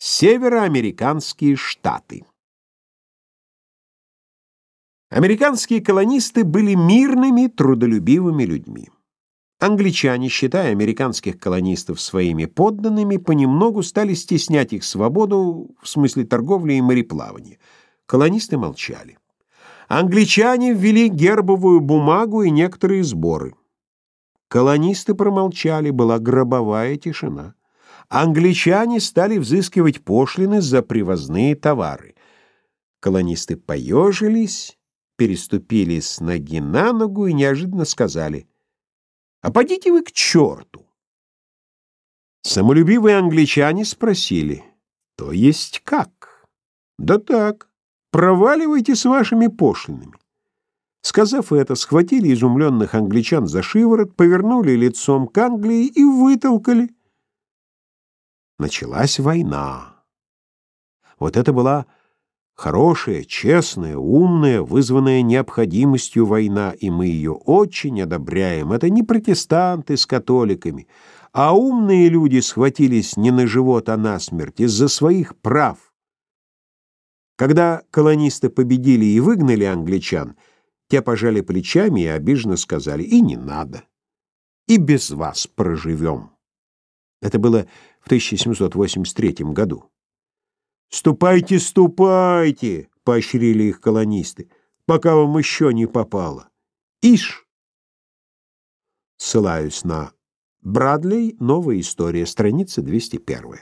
Североамериканские штаты. Американские колонисты были мирными, трудолюбивыми людьми. Англичане, считая американских колонистов своими подданными, понемногу стали стеснять их свободу в смысле торговли и мореплавания. Колонисты молчали. Англичане ввели гербовую бумагу и некоторые сборы. Колонисты промолчали, была гробовая тишина англичане стали взыскивать пошлины за привозные товары. Колонисты поежились, переступили с ноги на ногу и неожиданно сказали «А подите вы к черту!» Самолюбивые англичане спросили «То есть как?» «Да так, проваливайте с вашими пошлинами». Сказав это, схватили изумленных англичан за шиворот, повернули лицом к Англии и вытолкали. Началась война. Вот это была хорошая, честная, умная, вызванная необходимостью война, и мы ее очень одобряем. Это не протестанты с католиками, а умные люди схватились не на живот, а на смерть из-за своих прав. Когда колонисты победили и выгнали англичан, те пожали плечами и обиженно сказали «И не надо, и без вас проживем». Это было в 1783 году. «Ступайте, ступайте!» — поощрили их колонисты, «пока вам еще не попало. Ишь!» Ссылаюсь на Брадлей, новая история, страница 201.